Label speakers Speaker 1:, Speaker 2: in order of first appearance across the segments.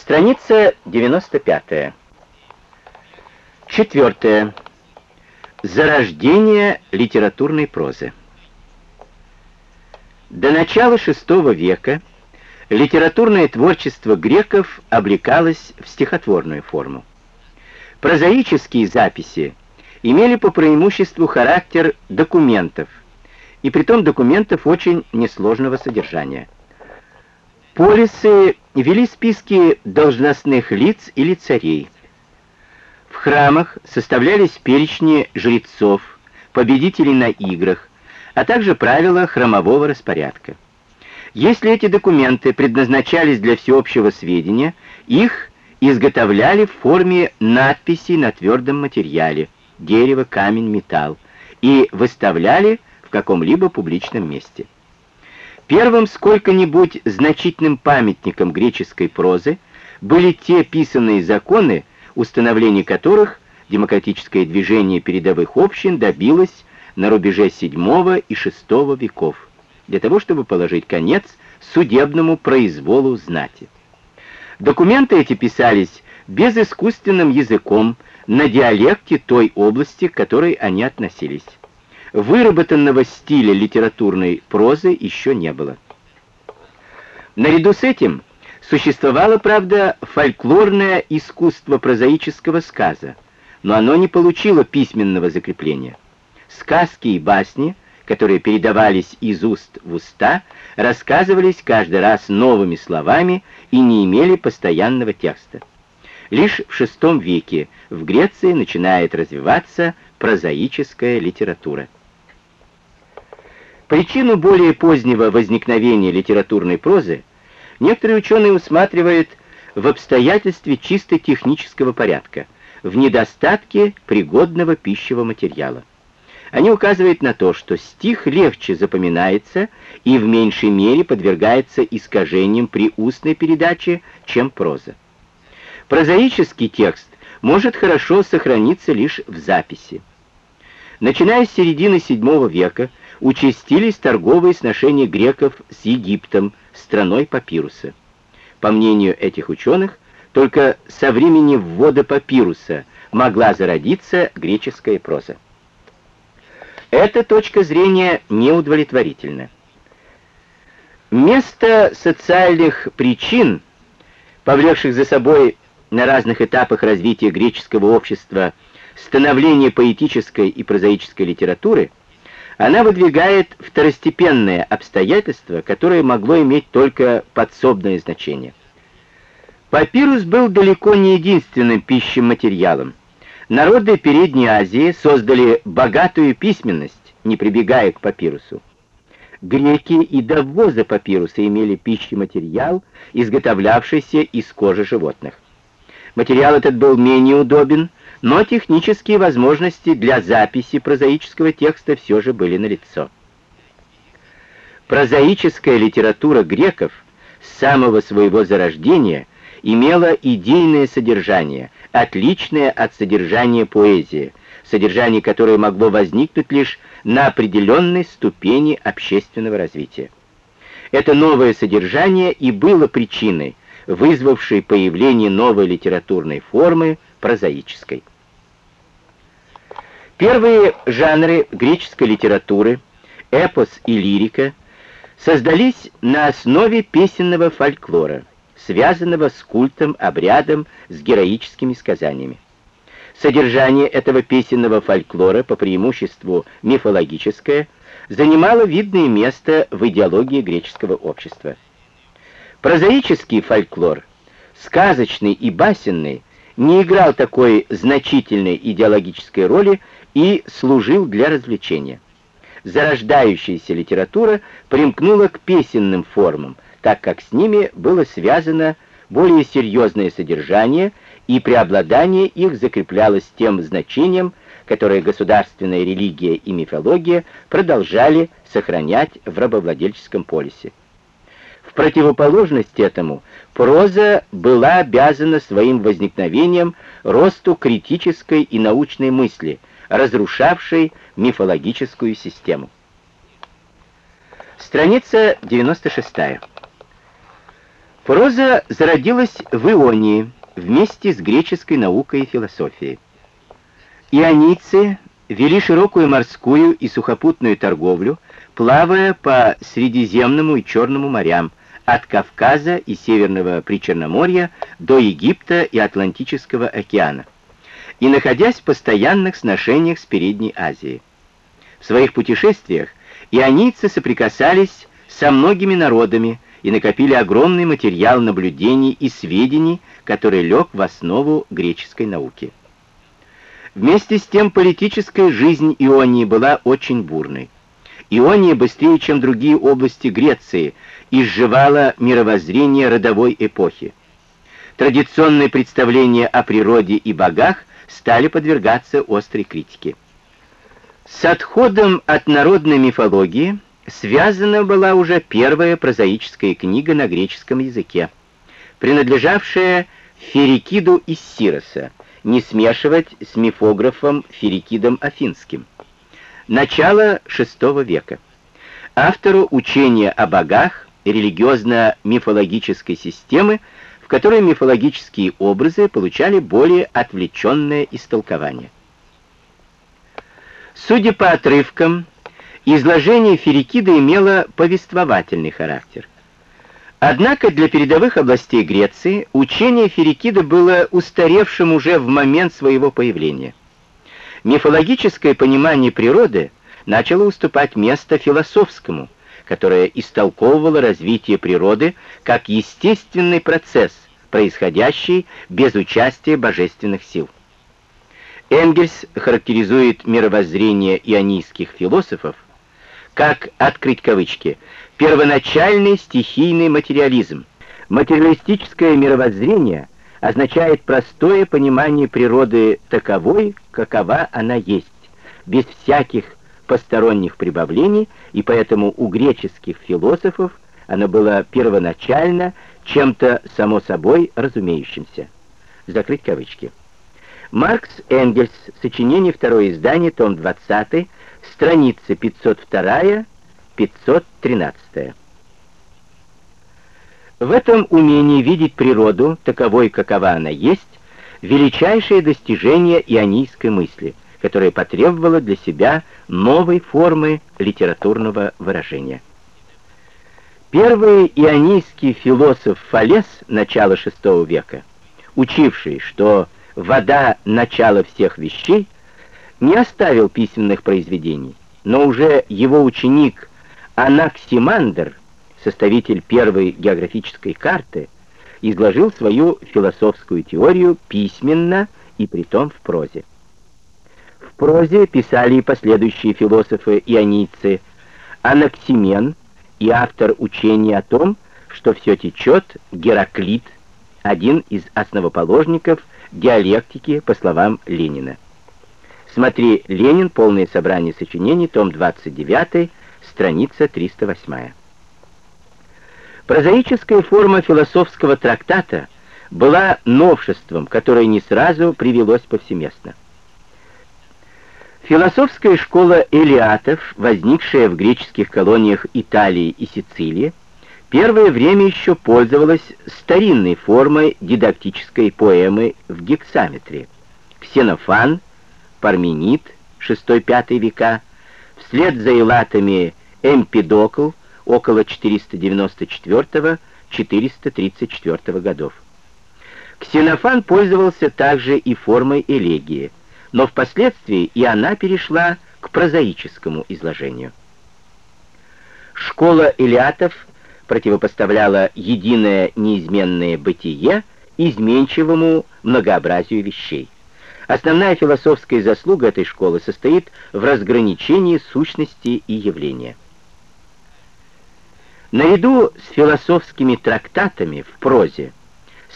Speaker 1: Страница 95. Четвертое. Зарождение литературной прозы. До начала VI века литературное творчество греков облекалось в стихотворную форму. Прозаические записи имели по преимуществу характер документов, и притом документов очень несложного содержания. Полисы вели списки должностных лиц или царей. В храмах составлялись перечни жрецов, победителей на играх, а также правила храмового распорядка. Если эти документы предназначались для всеобщего сведения, их изготовляли в форме надписей на твердом материале – дерево, камень, металл – и выставляли в каком-либо публичном месте. Первым сколько-нибудь значительным памятником греческой прозы были те писанные законы, установление которых демократическое движение передовых общин добилось на рубеже VII и VI веков, для того, чтобы положить конец судебному произволу знати. Документы эти писались безыскусственным языком на диалекте той области, к которой они относились выработанного стиля литературной прозы еще не было. Наряду с этим существовало, правда, фольклорное искусство прозаического сказа, но оно не получило письменного закрепления. Сказки и басни, которые передавались из уст в уста, рассказывались каждый раз новыми словами и не имели постоянного текста. Лишь в VI веке в Греции начинает развиваться прозаическая литература. Причину более позднего возникновения литературной прозы некоторые ученые усматривают в обстоятельстве чисто технического порядка, в недостатке пригодного пищевого материала. Они указывают на то, что стих легче запоминается и в меньшей мере подвергается искажениям при устной передаче, чем проза. Прозаический текст может хорошо сохраниться лишь в записи. Начиная с середины VII века участились торговые сношения греков с Египтом, страной папируса. По мнению этих ученых, только со времени ввода папируса могла зародиться греческая проза. Эта точка зрения неудовлетворительна. Место социальных причин, повлекших за собой на разных этапах развития греческого общества становление поэтической и прозаической литературы – она выдвигает второстепенное обстоятельство, которое могло иметь только подсобное значение. Папирус был далеко не единственным пищем материалом. Народы Передней Азии создали богатую письменность, не прибегая к папирусу. Греки и до ввоза папируса имели пищематериал, изготовлявшийся из кожи животных. Материал этот был менее удобен, но технические возможности для записи прозаического текста все же были налицо. Прозаическая литература греков с самого своего зарождения имела идейное содержание, отличное от содержания поэзии, содержание которое могло возникнуть лишь на определенной ступени общественного развития. Это новое содержание и было причиной, вызвавшей появление новой литературной формы прозаической. Первые жанры греческой литературы, эпос и лирика, создались на основе песенного фольклора, связанного с культом, обрядом, с героическими сказаниями. Содержание этого песенного фольклора, по преимуществу мифологическое, занимало видное место в идеологии греческого общества. Прозаический фольклор, сказочный и басенный, не играл такой значительной идеологической роли и служил для развлечения. Зарождающаяся литература примкнула к песенным формам, так как с ними было связано более серьезное содержание, и преобладание их закреплялось тем значением, которое государственная религия и мифология продолжали сохранять в рабовладельческом полисе. В противоположность этому, проза была обязана своим возникновением росту критической и научной мысли – разрушавшей мифологическую систему. Страница 96. Проза зародилась в Ионии вместе с греческой наукой и философией. Ионийцы вели широкую морскую и сухопутную торговлю, плавая по Средиземному и Черному морям, от Кавказа и Северного Причерноморья до Египта и Атлантического океана, и находясь в постоянных сношениях с Передней Азией. В своих путешествиях ионийцы соприкасались со многими народами и накопили огромный материал наблюдений и сведений, который лег в основу греческой науки. Вместе с тем политическая жизнь Ионии была очень бурной. Иония быстрее, чем другие области Греции, изживала мировоззрение родовой эпохи. Традиционные представления о природе и богах стали подвергаться острой критике. С отходом от народной мифологии связана была уже первая прозаическая книга на греческом языке, принадлежавшая Ферикиду из Сироса, не смешивать с мифографом Ферикидом Афинским. Начало VI века. Автору учения о богах религиозно-мифологической системы, которой мифологические образы получали более отвлеченное истолкование. Судя по отрывкам, изложение Ферикида имело повествовательный характер. Однако для передовых областей Греции учение Ферикида было устаревшим уже в момент своего появления. Мифологическое понимание природы начало уступать место философскому, которое истолковывало развитие природы как естественный процесс, происходящий без участия божественных сил. Энгельс характеризует мировоззрение ионийских философов как, открыть кавычки, первоначальный стихийный материализм. Материалистическое мировоззрение означает простое понимание природы таковой, какова она есть, без всяких посторонних прибавлений, и поэтому у греческих философов оно было первоначально чем-то само собой разумеющимся. Закрыть кавычки. Маркс Энгельс, сочинение, второе издание, том 20, страницы 502-513. В этом умении видеть природу, таковой, какова она есть, величайшее достижение ионийской мысли, которое потребовало для себя новой формы литературного выражения. Первый ионийский философ Фалес начала VI века, учивший, что вода — начало всех вещей, не оставил письменных произведений, но уже его ученик Анаксимандр, составитель первой географической карты, изложил свою философскую теорию письменно и притом в прозе. В прозе писали и последующие философы-ионийцы Анаксимен и автор учения о том, что все течет, Гераклит, один из основоположников диалектики, по словам Ленина. Смотри «Ленин. Полное собрание сочинений», том 29, страница 308. Прозаическая форма философского трактата была новшеством, которое не сразу привелось повсеместно. Философская школа элиатов, возникшая в греческих колониях Италии и Сицилии, первое время еще пользовалась старинной формой дидактической поэмы в гексаметре. Ксенофан, Парменид, 6-5 века, вслед за элатами Эмпидокл, около 494-434 годов. Ксенофан пользовался также и формой элегии, но впоследствии и она перешла к прозаическому изложению. Школа элиатов противопоставляла единое неизменное бытие изменчивому многообразию вещей. Основная философская заслуга этой школы состоит в разграничении сущности и явления. Наряду с философскими трактатами в прозе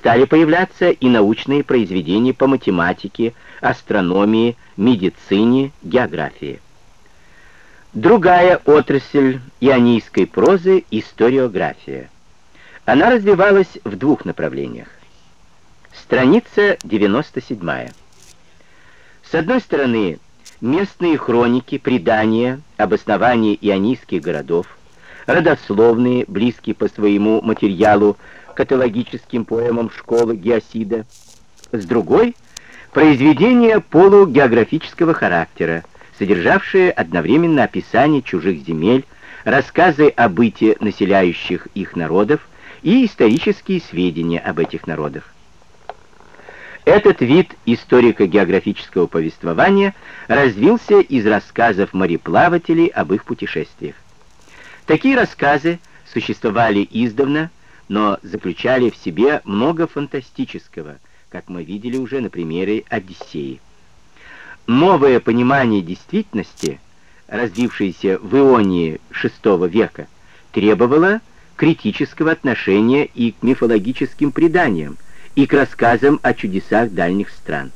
Speaker 1: стали появляться и научные произведения по математике, астрономии, медицине, географии. Другая отрасль ионийской прозы — историография. Она развивалась в двух направлениях. Страница 97. С одной стороны, местные хроники, предания об основании ионийских городов — родословные, близкие по своему материалу каталогическим поэмам школы Геосида, с другой — произведения полугеографического характера, содержавшие одновременно описание чужих земель, рассказы о быте населяющих их народов и исторические сведения об этих народах. Этот вид историко-географического повествования развился из рассказов мореплавателей об их путешествиях. Такие рассказы существовали издавна, но заключали в себе много фантастического, как мы видели уже на примере Одиссеи. Новое понимание действительности, развившееся в Ионии VI века, требовало критического отношения и к мифологическим преданиям, и к рассказам о чудесах дальних стран.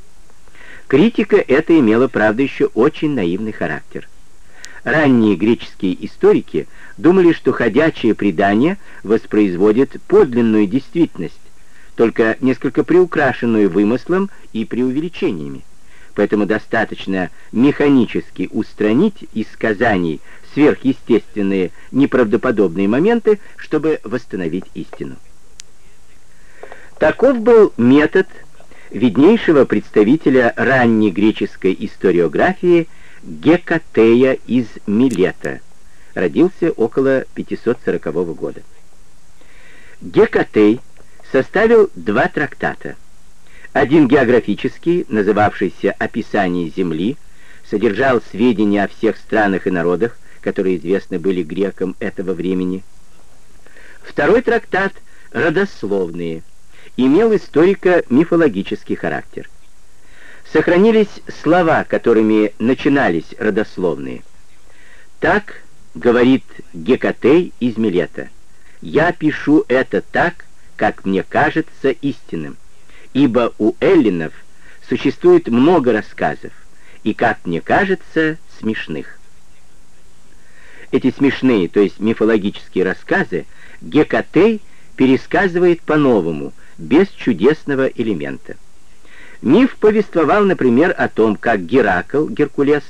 Speaker 1: Критика эта имела, правда, еще очень наивный характер. Ранние греческие историки думали, что ходячие предания воспроизводят подлинную действительность, только несколько приукрашенную вымыслом и преувеличениями. Поэтому достаточно механически устранить из сказаний сверхъестественные неправдоподобные моменты, чтобы восстановить истину. Таков был метод виднейшего представителя ранней греческой историографии Гекатея из Милета, родился около 540 года. Гекатей составил два трактата. Один географический, называвшийся «Описание Земли», содержал сведения о всех странах и народах, которые известны были грекам этого времени. Второй трактат «Родословные» имел историко-мифологический характер. Сохранились слова, которыми начинались родословные. Так говорит Гекатей из Милета. «Я пишу это так, как мне кажется истинным, ибо у эллинов существует много рассказов, и, как мне кажется, смешных». Эти смешные, то есть мифологические рассказы, Гекатей пересказывает по-новому – без чудесного элемента. Миф повествовал, например, о том, как Геракл, Геркулес,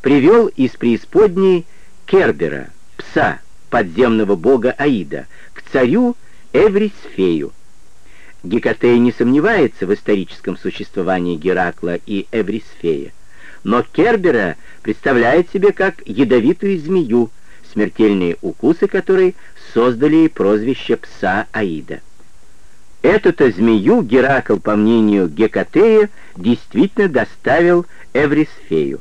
Speaker 1: привел из преисподней Кербера, пса, подземного бога Аида, к царю Эврисфею. Гекатей не сомневается в историческом существовании Геракла и Эврисфея, но Кербера представляет себе как ядовитую змею, смертельные укусы которой создали прозвище пса Аида. Эту-то змею Геракл, по мнению Гекатея, действительно доставил Эврисфею.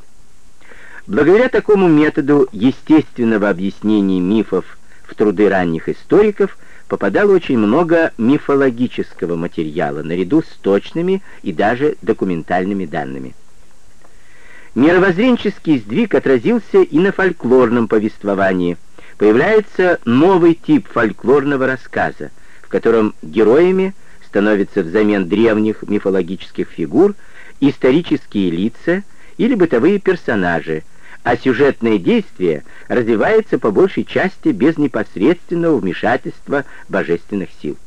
Speaker 1: Благодаря такому методу естественного объяснения мифов в труды ранних историков попадало очень много мифологического материала, наряду с точными и даже документальными данными. Мировоззренческий сдвиг отразился и на фольклорном повествовании. Появляется новый тип фольклорного рассказа — в котором героями становятся взамен древних мифологических фигур исторические лица или бытовые персонажи, а сюжетное действие развивается по большей части без непосредственного вмешательства божественных сил.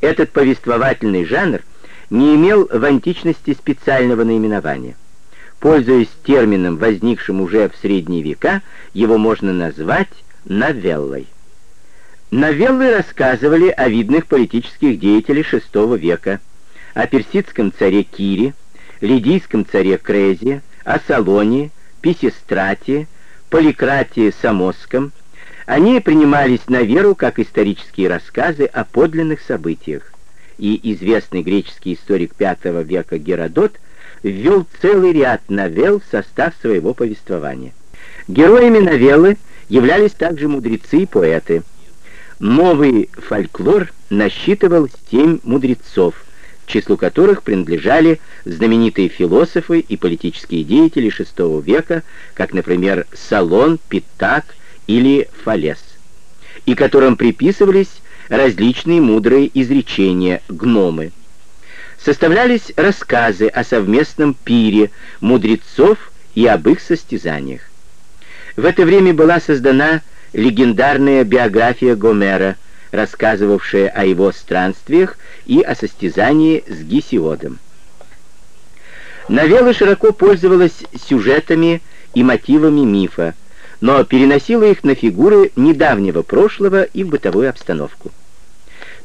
Speaker 1: Этот повествовательный жанр не имел в античности специального наименования. Пользуясь термином, возникшим уже в средние века, его можно назвать новеллой. Новеллы рассказывали о видных политических деятелях VI века, о персидском царе Кире, лидийском царе Крезе, о Салоне, Писистрате, Поликратии Самосском. Они принимались на веру как исторические рассказы о подлинных событиях, и известный греческий историк V века Геродот ввел целый ряд новелл в состав своего повествования. Героями новеллы являлись также мудрецы и поэты – Новый фольклор насчитывал семь мудрецов, к числу которых принадлежали знаменитые философы и политические деятели VI века, как, например, Салон, Питак или Фалес, и которым приписывались различные мудрые изречения, гномы. Составлялись рассказы о совместном пире мудрецов и об их состязаниях. В это время была создана легендарная биография Гомера, рассказывавшая о его странствиях и о состязании с Гесиодом. Новелла широко пользовалась сюжетами и мотивами мифа, но переносила их на фигуры недавнего прошлого и в бытовую обстановку.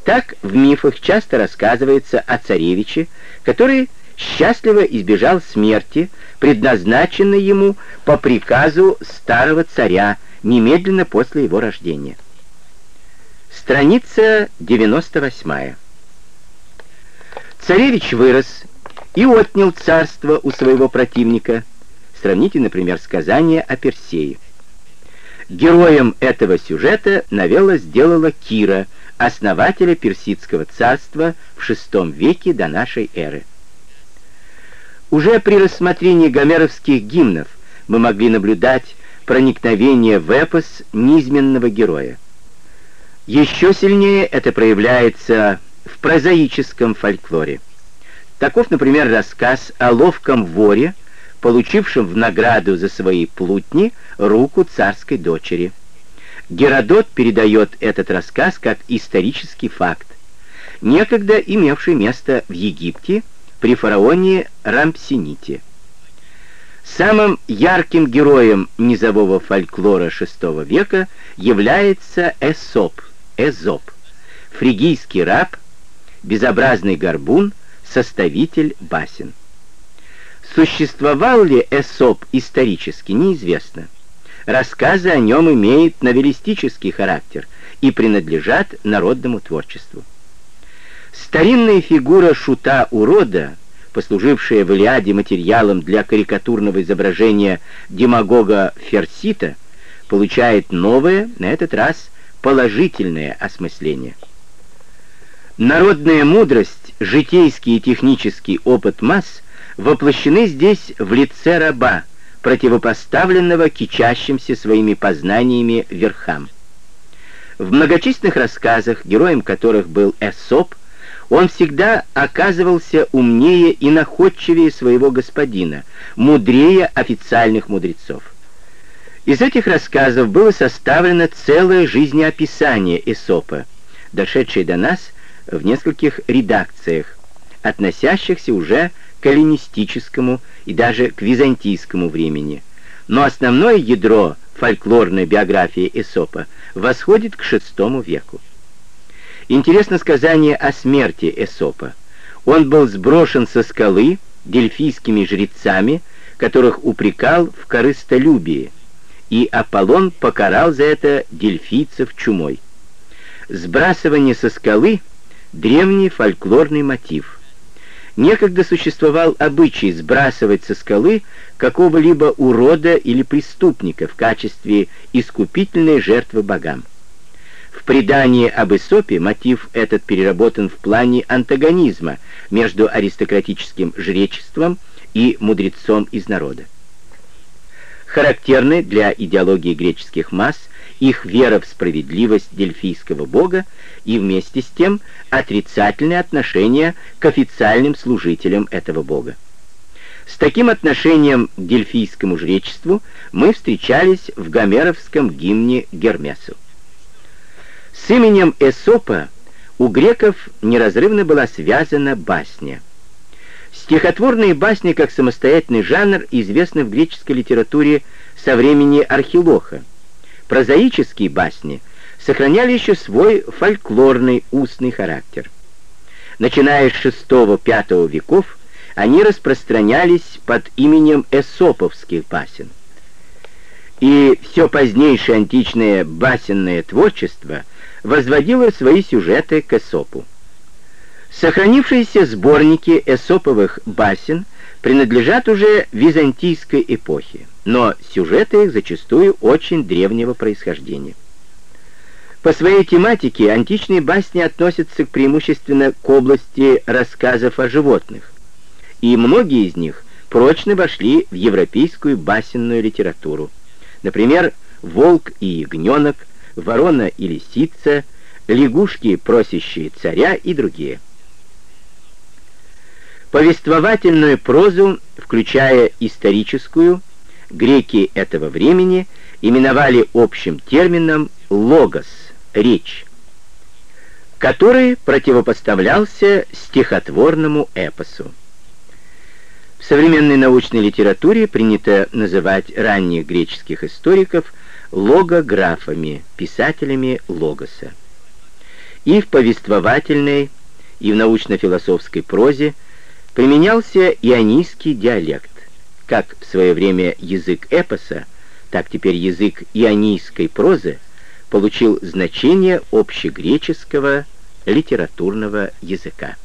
Speaker 1: Так в мифах часто рассказывается о царевиче, который счастливо избежал смерти, предназначенной ему по приказу старого царя немедленно после его рождения. Страница 98. Царевич вырос и отнял царство у своего противника. Сравните, например, сказание о Персее. Героем этого сюжета новелла сделала Кира, основателя Персидского царства в VI веке до нашей эры. Уже при рассмотрении гомеровских гимнов мы могли наблюдать проникновение в эпос низменного героя. Еще сильнее это проявляется в прозаическом фольклоре. Таков, например, рассказ о ловком воре, получившем в награду за свои плутни руку царской дочери. Геродот передает этот рассказ как исторический факт, некогда имевший место в Египте при фараоне Рампсините. Самым ярким героем низового фольклора VI века является Эсоп, Эзоп, фригийский раб, безобразный горбун, составитель басен. Существовал ли Эсоп исторически, неизвестно. Рассказы о нем имеют новеллистический характер и принадлежат народному творчеству. Старинная фигура шута-урода, послужившая в Илиаде материалом для карикатурного изображения демагога Ферсита, получает новое, на этот раз положительное осмысление. Народная мудрость, житейский и технический опыт масс воплощены здесь в лице раба, противопоставленного кичащимся своими познаниями верхам. В многочисленных рассказах, героем которых был Эсоп, он всегда оказывался умнее и находчивее своего господина, мудрее официальных мудрецов. Из этих рассказов было составлено целое жизнеописание Эсопа, дошедшее до нас в нескольких редакциях, относящихся уже к эллинистическому и даже к византийскому времени. Но основное ядро фольклорной биографии Эсопа восходит к VI веку. Интересно сказание о смерти Эсопа. Он был сброшен со скалы дельфийскими жрецами, которых упрекал в корыстолюбии, и Аполлон покарал за это дельфийцев чумой. Сбрасывание со скалы — древний фольклорный мотив. Некогда существовал обычай сбрасывать со скалы какого-либо урода или преступника в качестве искупительной жертвы богам. Предании об Исопе мотив этот переработан в плане антагонизма между аристократическим жречеством и мудрецом из народа. Характерны для идеологии греческих масс их вера в справедливость дельфийского бога и вместе с тем отрицательное отношение к официальным служителям этого бога. С таким отношением к дельфийскому жречеству мы встречались в гомеровском гимне Гермесу. С именем Эсопа у греков неразрывно была связана басня. Стихотворные басни как самостоятельный жанр известны в греческой литературе со времени Архилоха. Прозаические басни сохраняли еще свой фольклорный устный характер. Начиная с VI-V веков, они распространялись под именем эсоповских басен. И все позднейшее античное басенное творчество – возводила свои сюжеты к Эсопу. Сохранившиеся сборники эсоповых басен принадлежат уже византийской эпохе, но сюжеты их зачастую очень древнего происхождения. По своей тематике античные басни относятся преимущественно к области рассказов о животных, и многие из них прочно вошли в европейскую басенную литературу. Например, «Волк и ягненок», ворона и лисица, лягушки, просящие царя и другие. Повествовательную прозу, включая историческую, греки этого времени именовали общим термином «логос» — «речь», который противопоставлялся стихотворному эпосу. В современной научной литературе принято называть ранних греческих историков логографами, писателями логоса. и в повествовательной, и в научно-философской прозе применялся ионийский диалект, как в свое время язык эпоса, так теперь язык ионийской прозы получил значение общегреческого литературного языка.